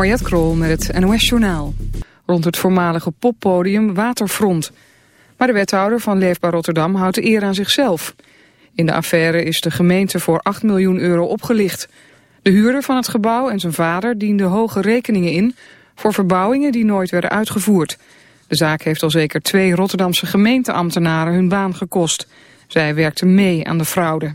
Mariette Krol met het NOS Journaal. Rond het voormalige poppodium Waterfront. Maar de wethouder van Leefbaar Rotterdam houdt de eer aan zichzelf. In de affaire is de gemeente voor 8 miljoen euro opgelicht. De huurder van het gebouw en zijn vader dienden hoge rekeningen in... voor verbouwingen die nooit werden uitgevoerd. De zaak heeft al zeker twee Rotterdamse gemeenteambtenaren hun baan gekost. Zij werkten mee aan de fraude.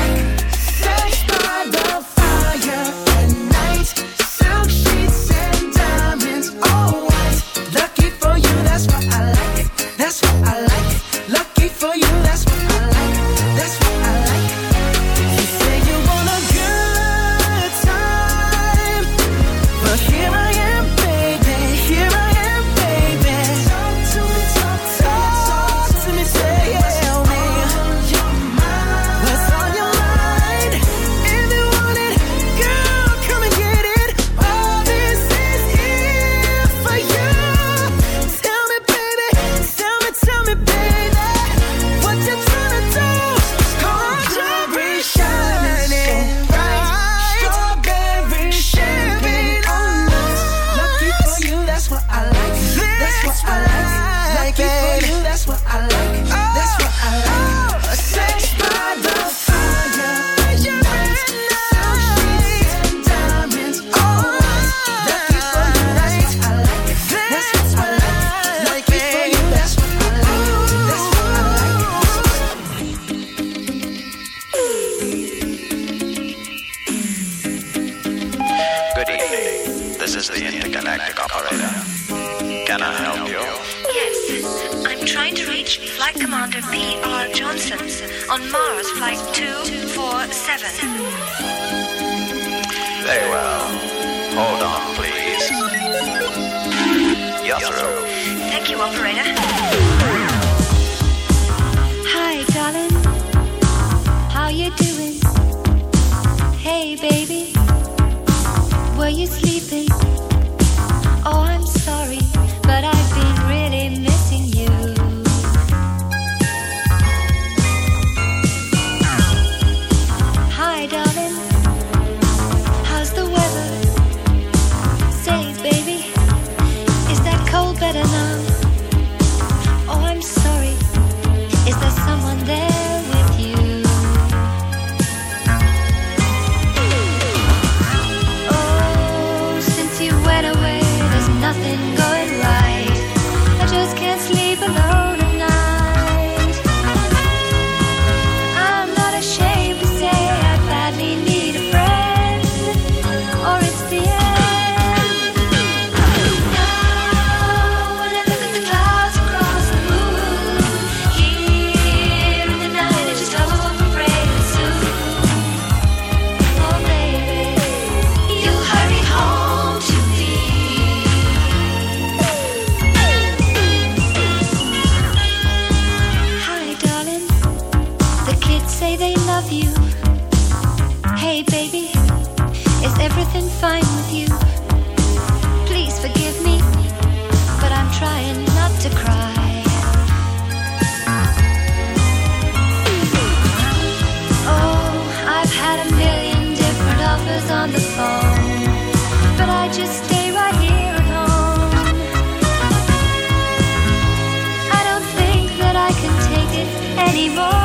Operator. Anymore.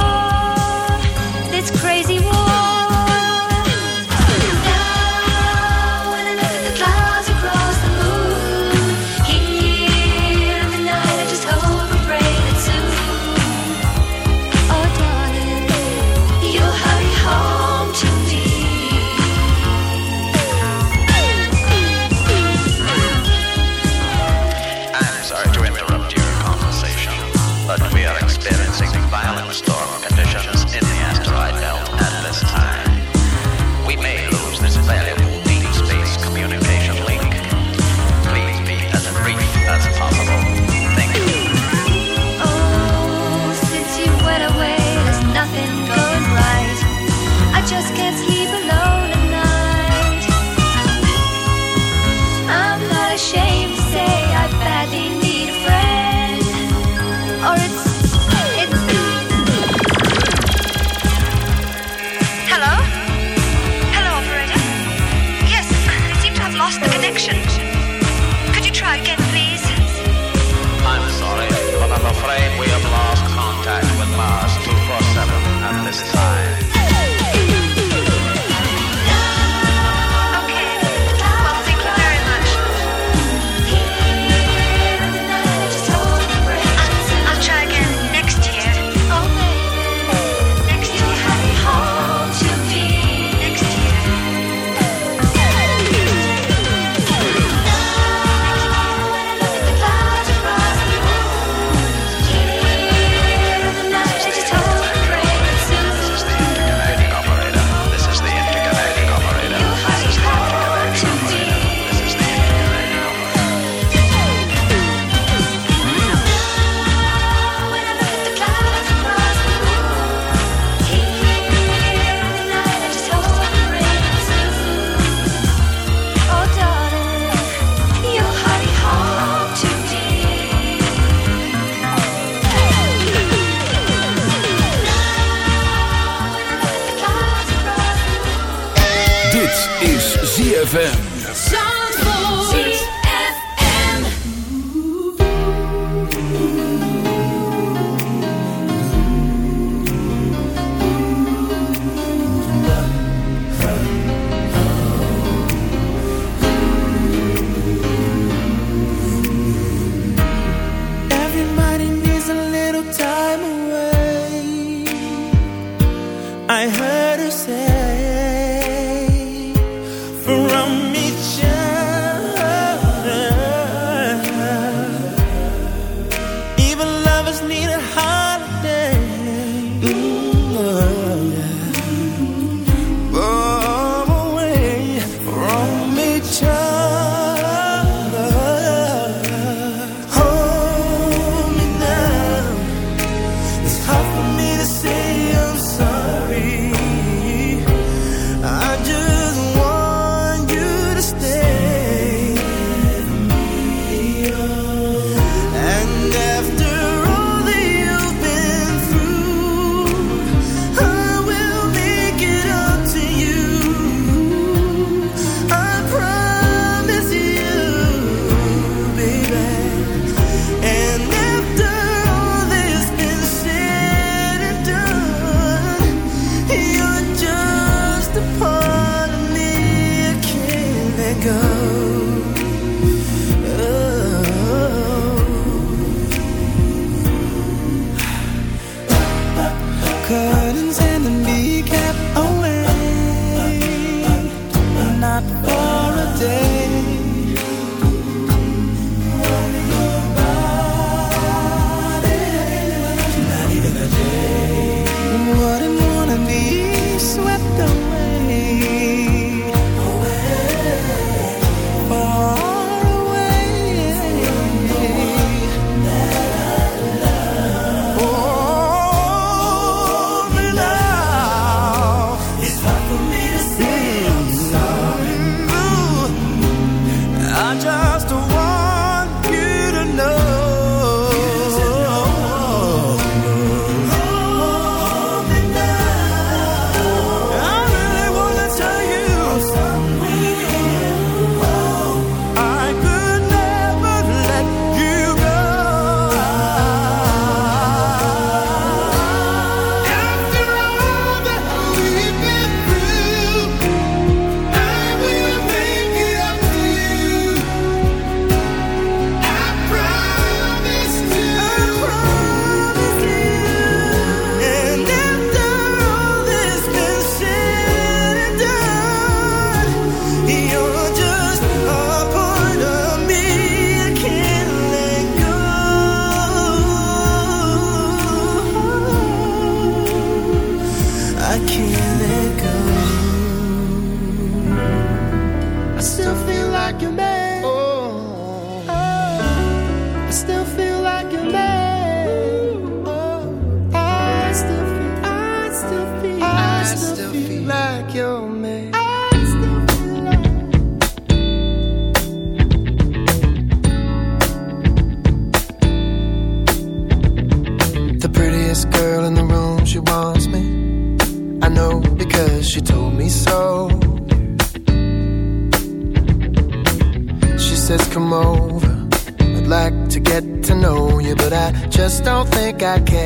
I can.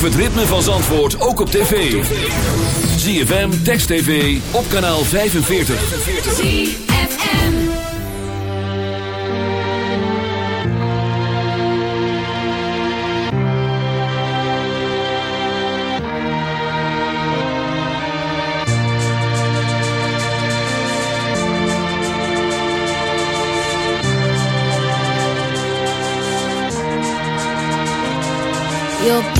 Beleef het ritme van Zandvoort ook op tv. ZFM, Text TV, op kanaal 45. ZFM You're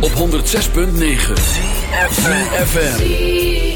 Op 106.9 FM.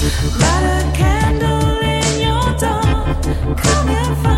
Light a candle in your dark. Come and find.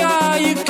sky.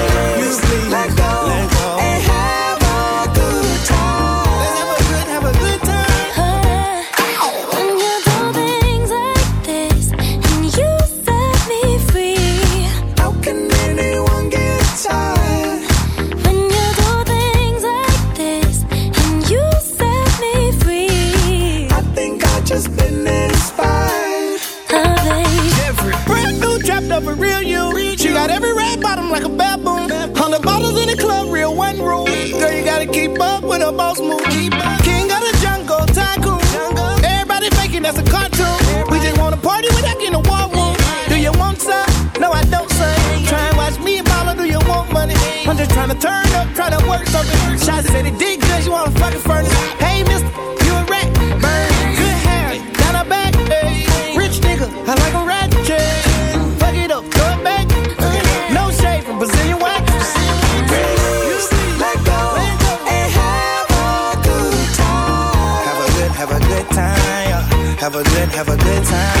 Move. King of the jungle, tycoon. Everybody faking that's a cartoon. We just wanna party without getting a war room. Do you want some? No, I don't, son. Try and watch me and Paula, do you want money? I'm just trying to turn up, trying to work something. Shots said it did good, you wanna fucking furnace. Have a good, time.